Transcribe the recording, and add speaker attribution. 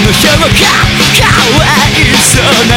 Speaker 1: の表かかわいそうな